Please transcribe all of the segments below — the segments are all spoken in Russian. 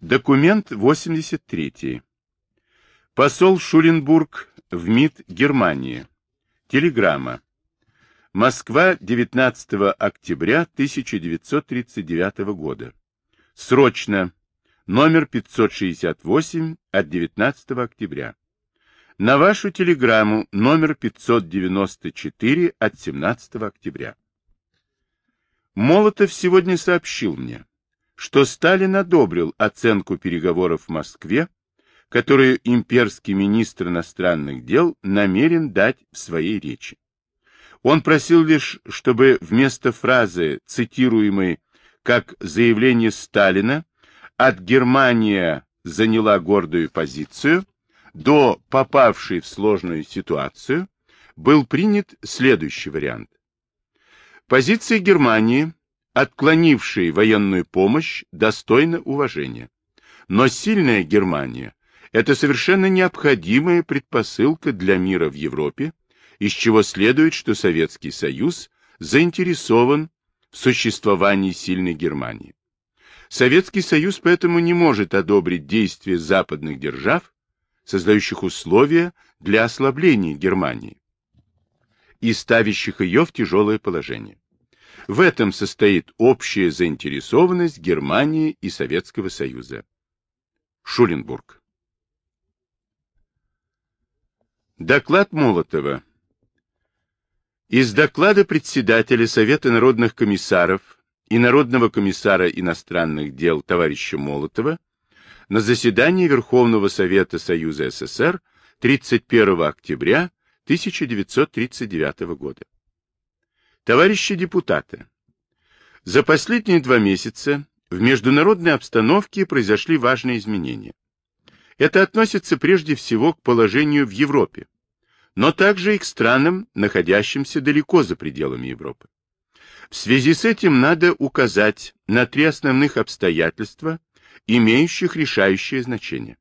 Документ 83. Посол Шуленбург в МИД Германии. Телеграмма. Москва, 19 октября 1939 года. Срочно. Номер 568 от 19 октября. На вашу телеграмму номер 594 от 17 октября. Молотов сегодня сообщил мне, что Сталин одобрил оценку переговоров в Москве, которую имперский министр иностранных дел намерен дать в своей речи. Он просил лишь, чтобы вместо фразы, цитируемой как заявление Сталина, от Германия заняла гордую позицию, до попавшей в сложную ситуацию, был принят следующий вариант. Позиция Германии отклонившие военную помощь, достойны уважения. Но сильная Германия – это совершенно необходимая предпосылка для мира в Европе, из чего следует, что Советский Союз заинтересован в существовании сильной Германии. Советский Союз поэтому не может одобрить действия западных держав, создающих условия для ослабления Германии и ставящих ее в тяжелое положение. В этом состоит общая заинтересованность Германии и Советского Союза. Шуленбург. Доклад Молотова. Из доклада председателя Совета народных комиссаров и Народного комиссара иностранных дел товарища Молотова на заседании Верховного Совета Союза СССР 31 октября 1939 года. Товарищи депутаты, за последние два месяца в международной обстановке произошли важные изменения. Это относится прежде всего к положению в Европе, но также и к странам, находящимся далеко за пределами Европы. В связи с этим надо указать на три основных обстоятельства, имеющих решающее значение.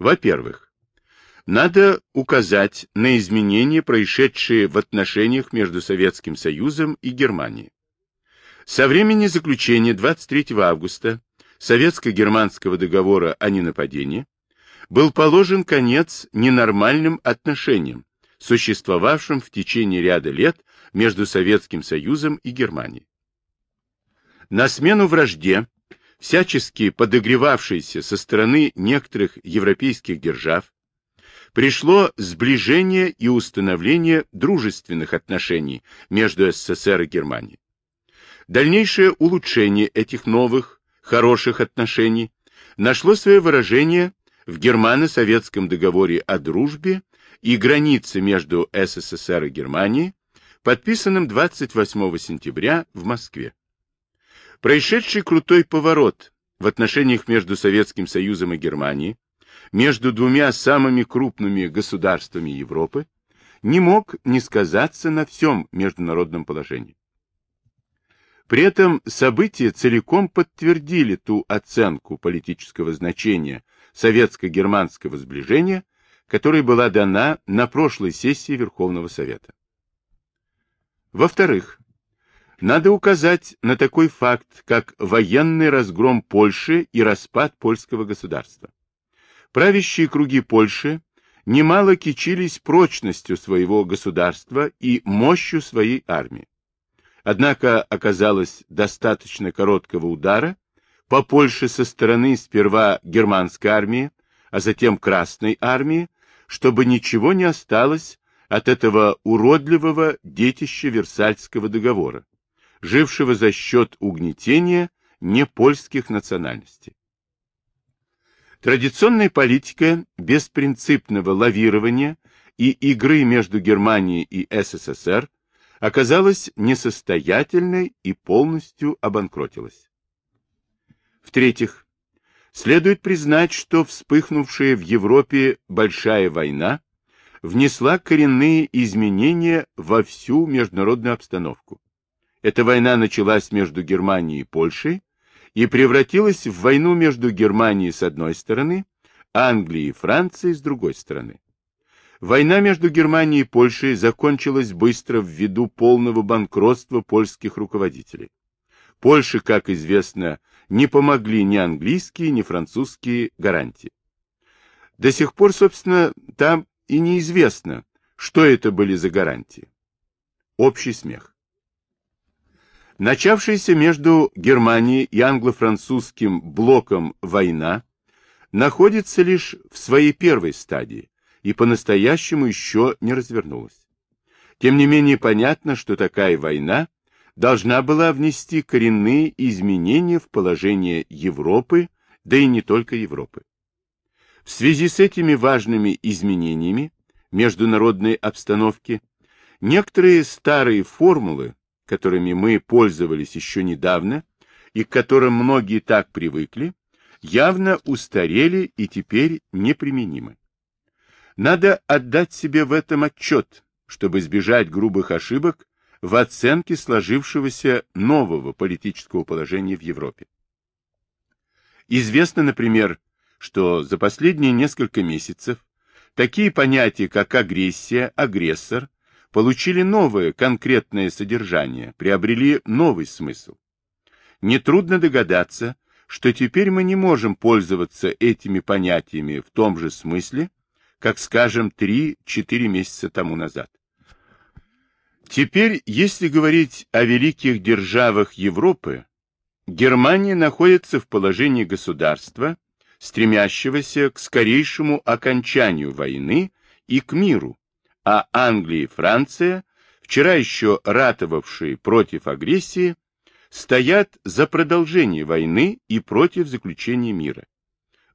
Во-первых, надо указать на изменения, происшедшие в отношениях между Советским Союзом и Германией. Со времени заключения 23 августа Советско-германского договора о ненападении был положен конец ненормальным отношениям, существовавшим в течение ряда лет между Советским Союзом и Германией. На смену вражде, всячески подогревавшейся со стороны некоторых европейских держав, пришло сближение и установление дружественных отношений между СССР и Германией. Дальнейшее улучшение этих новых, хороших отношений нашло свое выражение в германо-советском договоре о дружбе и границе между СССР и Германией, подписанном 28 сентября в Москве. Происшедший крутой поворот в отношениях между Советским Союзом и Германией между двумя самыми крупными государствами Европы не мог не сказаться на всем международном положении. При этом события целиком подтвердили ту оценку политического значения советско-германского сближения, которая была дана на прошлой сессии Верховного Совета. Во-вторых, надо указать на такой факт, как военный разгром Польши и распад польского государства. Правящие круги Польши немало кичились прочностью своего государства и мощью своей армии. Однако оказалось достаточно короткого удара по Польше со стороны сперва германской армии, а затем Красной армии, чтобы ничего не осталось от этого уродливого детища Версальского договора, жившего за счет угнетения непольских национальностей. Традиционная политика беспринципного лавирования и игры между Германией и СССР оказалась несостоятельной и полностью обанкротилась. В-третьих, следует признать, что вспыхнувшая в Европе большая война внесла коренные изменения во всю международную обстановку. Эта война началась между Германией и Польшей, и превратилась в войну между Германией с одной стороны, Англией и Францией с другой стороны. Война между Германией и Польшей закончилась быстро ввиду полного банкротства польских руководителей. Польша, как известно, не помогли ни английские, ни французские гарантии. До сих пор, собственно, там и неизвестно, что это были за гарантии. Общий смех. Начавшаяся между Германией и англо-французским блоком война находится лишь в своей первой стадии и по-настоящему еще не развернулась. Тем не менее понятно, что такая война должна была внести коренные изменения в положение Европы, да и не только Европы. В связи с этими важными изменениями международной обстановки некоторые старые формулы, которыми мы пользовались еще недавно и к которым многие так привыкли, явно устарели и теперь неприменимы. Надо отдать себе в этом отчет, чтобы избежать грубых ошибок в оценке сложившегося нового политического положения в Европе. Известно, например, что за последние несколько месяцев такие понятия, как агрессия, агрессор, получили новое конкретное содержание, приобрели новый смысл. Нетрудно догадаться, что теперь мы не можем пользоваться этими понятиями в том же смысле, как, скажем, 3-4 месяца тому назад. Теперь, если говорить о великих державах Европы, Германия находится в положении государства, стремящегося к скорейшему окончанию войны и к миру, а Англия и Франция, вчера еще ратовавшие против агрессии, стоят за продолжение войны и против заключения мира.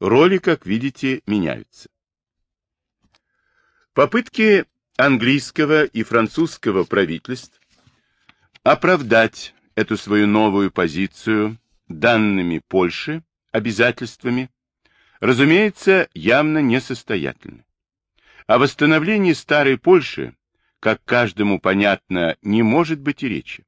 Роли, как видите, меняются. Попытки английского и французского правительств оправдать эту свою новую позицию данными Польши, обязательствами, разумеется, явно несостоятельны. О восстановлении старой Польши, как каждому понятно, не может быть и речи.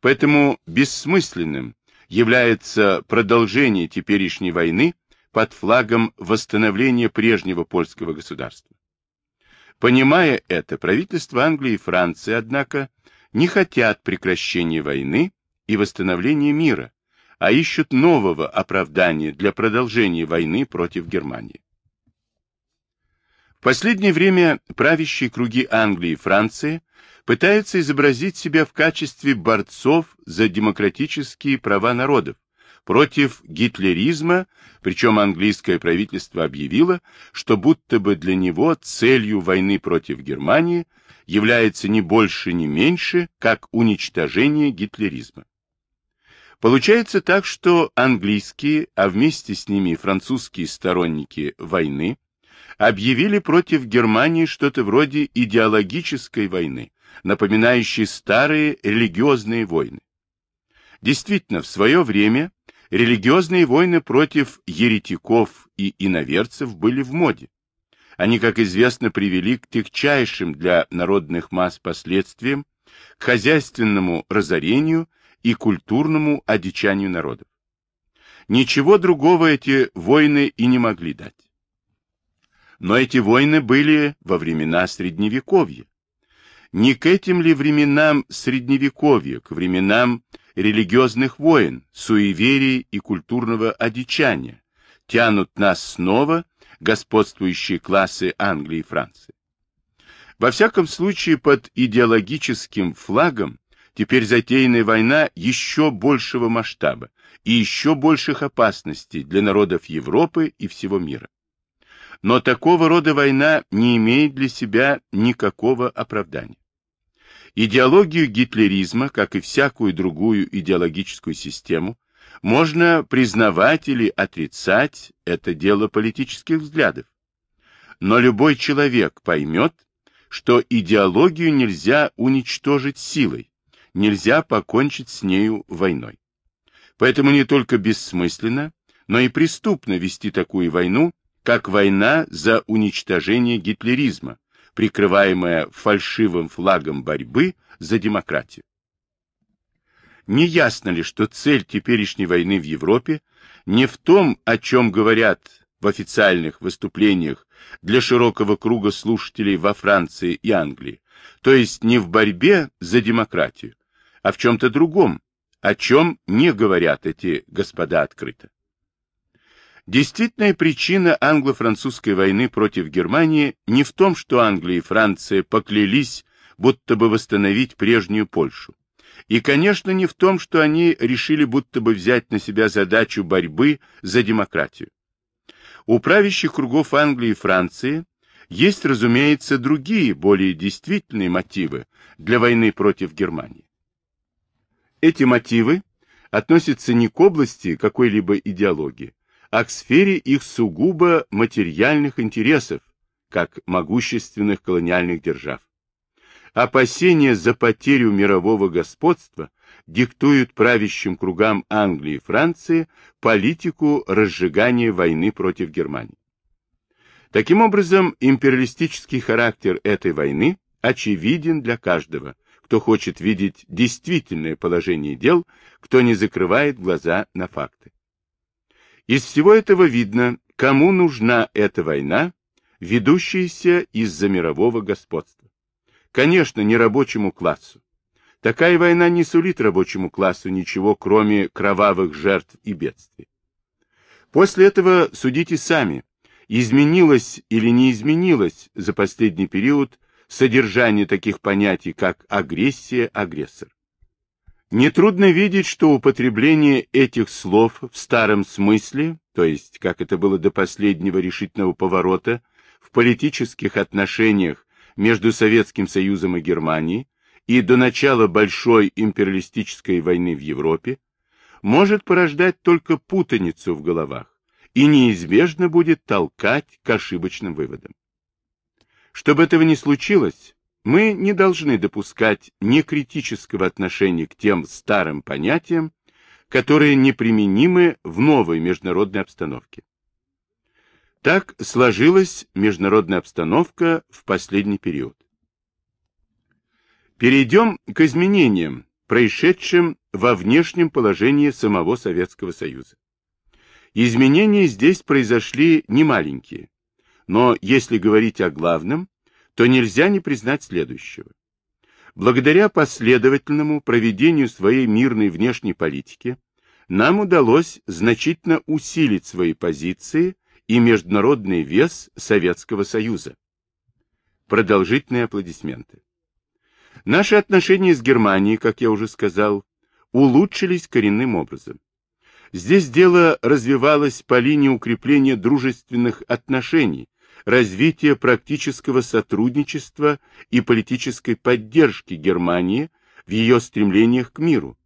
Поэтому бессмысленным является продолжение теперешней войны под флагом восстановления прежнего польского государства. Понимая это, правительства Англии и Франции, однако, не хотят прекращения войны и восстановления мира, а ищут нового оправдания для продолжения войны против Германии. В последнее время правящие круги Англии и Франции пытаются изобразить себя в качестве борцов за демократические права народов, против гитлеризма, причем английское правительство объявило, что будто бы для него целью войны против Германии является не больше, не меньше, как уничтожение гитлеризма. Получается так, что английские, а вместе с ними и французские сторонники войны, объявили против Германии что-то вроде идеологической войны, напоминающей старые религиозные войны. Действительно, в свое время Религиозные войны против еретиков и иноверцев были в моде. Они, как известно, привели к тягчайшим для народных масс последствиям, к хозяйственному разорению и культурному одичанию народов. Ничего другого эти войны и не могли дать. Но эти войны были во времена Средневековья. Не к этим ли временам Средневековья, к временам религиозных войн, суеверий и культурного одичания, тянут нас снова господствующие классы Англии и Франции. Во всяком случае, под идеологическим флагом теперь затеянная война еще большего масштаба и еще больших опасностей для народов Европы и всего мира. Но такого рода война не имеет для себя никакого оправдания. Идеологию гитлеризма, как и всякую другую идеологическую систему, можно признавать или отрицать, это дело политических взглядов. Но любой человек поймет, что идеологию нельзя уничтожить силой, нельзя покончить с нею войной. Поэтому не только бессмысленно, но и преступно вести такую войну, как война за уничтожение гитлеризма, прикрываемая фальшивым флагом борьбы за демократию. Не ясно ли, что цель теперешней войны в Европе не в том, о чем говорят в официальных выступлениях для широкого круга слушателей во Франции и Англии, то есть не в борьбе за демократию, а в чем-то другом, о чем не говорят эти господа открыто. Действительная причина англо-французской войны против Германии не в том, что Англия и Франция поклялись будто бы восстановить прежнюю Польшу. И, конечно, не в том, что они решили будто бы взять на себя задачу борьбы за демократию. У правящих кругов Англии и Франции есть, разумеется, другие, более действительные мотивы для войны против Германии. Эти мотивы относятся не к области какой-либо идеологии, а к сфере их сугубо материальных интересов, как могущественных колониальных держав. Опасения за потерю мирового господства диктуют правящим кругам Англии и Франции политику разжигания войны против Германии. Таким образом, империалистический характер этой войны очевиден для каждого, кто хочет видеть действительное положение дел, кто не закрывает глаза на факты. Из всего этого видно, кому нужна эта война, ведущаяся из-за мирового господства. Конечно, не рабочему классу. Такая война не сулит рабочему классу ничего, кроме кровавых жертв и бедствий. После этого судите сами, изменилось или не изменилось за последний период содержание таких понятий, как агрессия, агрессор. Нетрудно видеть, что употребление этих слов в старом смысле, то есть, как это было до последнего решительного поворота, в политических отношениях между Советским Союзом и Германией и до начала Большой империалистической войны в Европе, может порождать только путаницу в головах и неизбежно будет толкать к ошибочным выводам. Чтобы этого не случилось, мы не должны допускать некритического отношения к тем старым понятиям, которые неприменимы в новой международной обстановке. Так сложилась международная обстановка в последний период. Перейдем к изменениям, происшедшим во внешнем положении самого Советского Союза. Изменения здесь произошли немаленькие, но если говорить о главном, то нельзя не признать следующего. Благодаря последовательному проведению своей мирной внешней политики нам удалось значительно усилить свои позиции и международный вес Советского Союза. Продолжительные аплодисменты. Наши отношения с Германией, как я уже сказал, улучшились коренным образом. Здесь дело развивалось по линии укрепления дружественных отношений, развития практического сотрудничества и политической поддержки Германии в ее стремлениях к миру.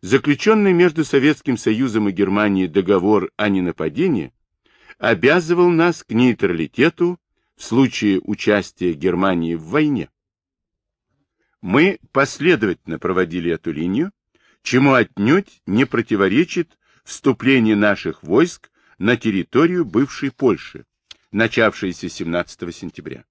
Заключенный между Советским Союзом и Германией договор о ненападении обязывал нас к нейтралитету в случае участия Германии в войне. Мы последовательно проводили эту линию, чему отнюдь не противоречит вступление наших войск на территорию бывшей Польши, начавшееся 17 сентября.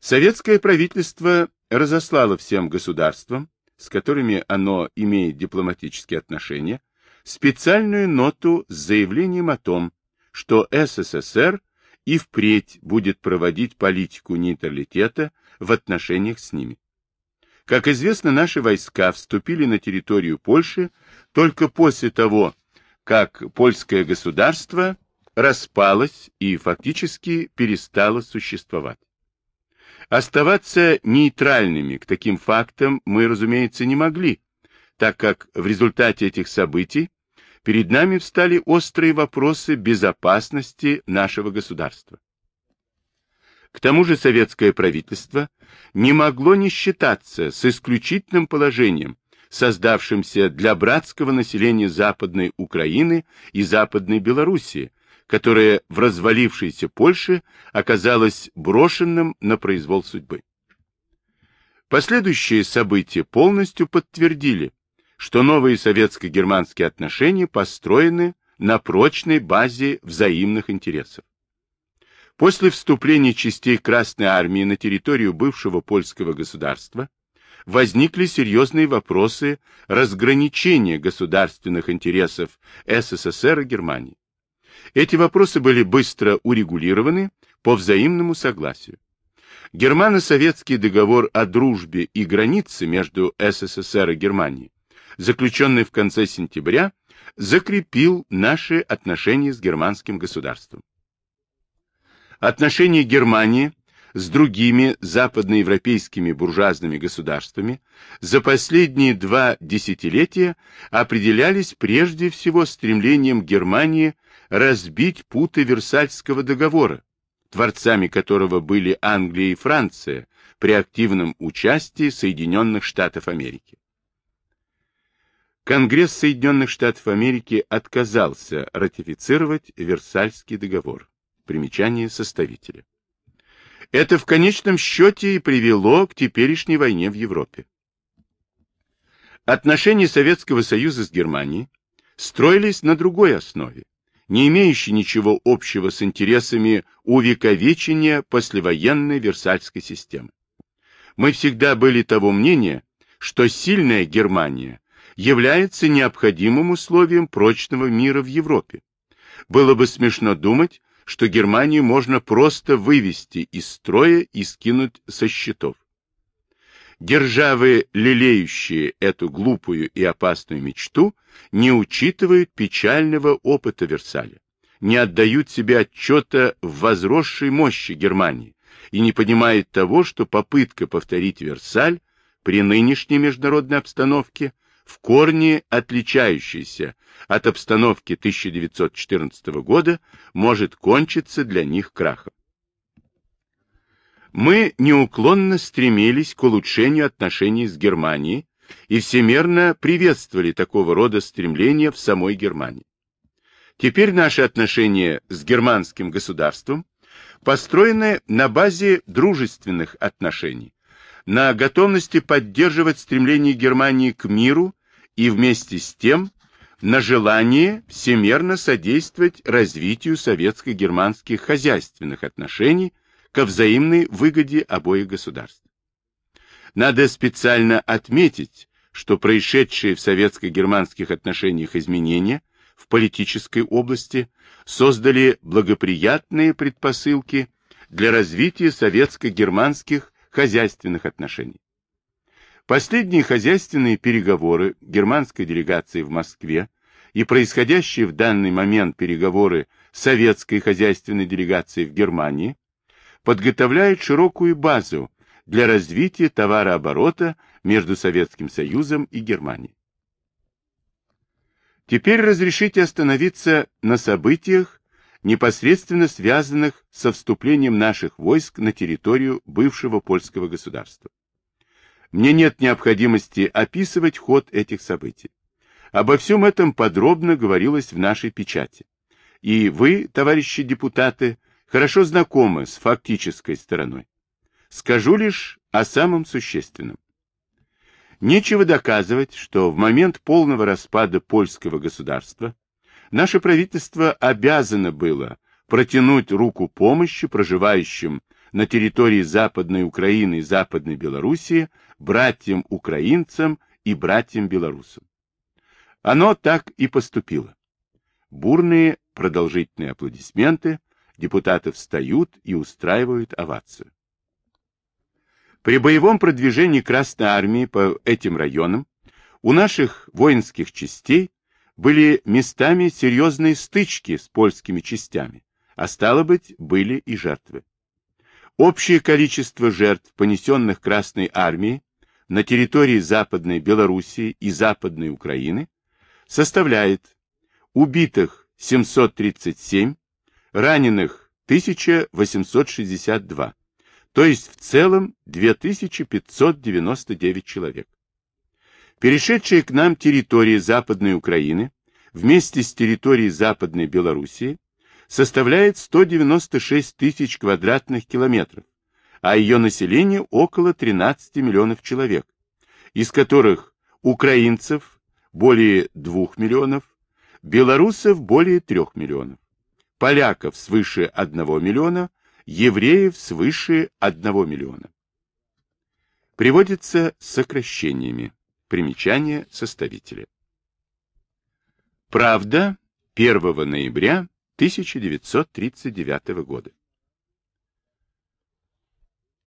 Советское правительство разослало всем государствам, с которыми оно имеет дипломатические отношения, специальную ноту с заявлением о том, что СССР и впредь будет проводить политику нейтралитета в отношениях с ними. Как известно, наши войска вступили на территорию Польши только после того, как польское государство распалось и фактически перестало существовать. Оставаться нейтральными к таким фактам мы, разумеется, не могли, так как в результате этих событий перед нами встали острые вопросы безопасности нашего государства. К тому же советское правительство не могло не считаться с исключительным положением, создавшимся для братского населения Западной Украины и Западной Белоруссии, которое в развалившейся Польше оказалось брошенным на произвол судьбы. Последующие события полностью подтвердили, что новые советско-германские отношения построены на прочной базе взаимных интересов. После вступления частей Красной Армии на территорию бывшего польского государства возникли серьезные вопросы разграничения государственных интересов СССР и Германии. Эти вопросы были быстро урегулированы по взаимному согласию. Германо-советский договор о дружбе и границе между СССР и Германией заключенный в конце сентября, закрепил наши отношения с германским государством. Отношения Германии с другими западноевропейскими буржуазными государствами за последние два десятилетия определялись прежде всего стремлением Германии разбить путы Версальского договора, творцами которого были Англия и Франция при активном участии Соединенных Штатов Америки. Конгресс Соединенных Штатов Америки отказался ратифицировать Версальский договор. Примечание составителя. Это в конечном счете и привело к теперешней войне в Европе. Отношения Советского Союза с Германией строились на другой основе, не имеющей ничего общего с интересами увековечения послевоенной Версальской системы. Мы всегда были того мнения, что сильная Германия является необходимым условием прочного мира в Европе. Было бы смешно думать, что Германию можно просто вывести из строя и скинуть со счетов. Державы, лелеющие эту глупую и опасную мечту, не учитывают печального опыта Версаля, не отдают себе отчета в возросшей мощи Германии и не понимают того, что попытка повторить Версаль при нынешней международной обстановке – в корне отличающийся от обстановки 1914 года, может кончиться для них крахом. Мы неуклонно стремились к улучшению отношений с Германией и всемерно приветствовали такого рода стремления в самой Германии. Теперь наши отношения с германским государством построены на базе дружественных отношений, на готовности поддерживать стремление Германии к миру и вместе с тем на желание всемерно содействовать развитию советско-германских хозяйственных отношений ко взаимной выгоде обоих государств. Надо специально отметить, что происшедшие в советско-германских отношениях изменения в политической области создали благоприятные предпосылки для развития советско-германских хозяйственных отношений. Последние хозяйственные переговоры германской делегации в Москве и происходящие в данный момент переговоры советской хозяйственной делегации в Германии подготовляют широкую базу для развития товарооборота между Советским Союзом и Германией. Теперь разрешите остановиться на событиях, непосредственно связанных со вступлением наших войск на территорию бывшего польского государства. Мне нет необходимости описывать ход этих событий. Обо всем этом подробно говорилось в нашей печати. И вы, товарищи депутаты, хорошо знакомы с фактической стороной. Скажу лишь о самом существенном. Нечего доказывать, что в момент полного распада польского государства наше правительство обязано было протянуть руку помощи проживающим на территории Западной Украины и Западной Белоруссии братьям-украинцам и братьям-белорусам. Оно так и поступило. Бурные продолжительные аплодисменты, депутаты встают и устраивают овацию. При боевом продвижении Красной Армии по этим районам у наших воинских частей были местами серьезные стычки с польскими частями, а стало быть, были и жертвы. Общее количество жертв, понесенных Красной Армией на территории Западной Белоруссии и Западной Украины, составляет убитых 737, раненых 1862, то есть в целом 2599 человек. Перешедшие к нам территории Западной Украины вместе с территорией Западной Белоруссии составляет 196 тысяч квадратных километров, а ее население около 13 миллионов человек, из которых украинцев более 2 миллионов, белорусов более 3 миллионов, поляков свыше 1 миллиона, евреев свыше 1 миллиона. Приводится сокращениями. Примечание составителя. Правда, 1 ноября 1939 года.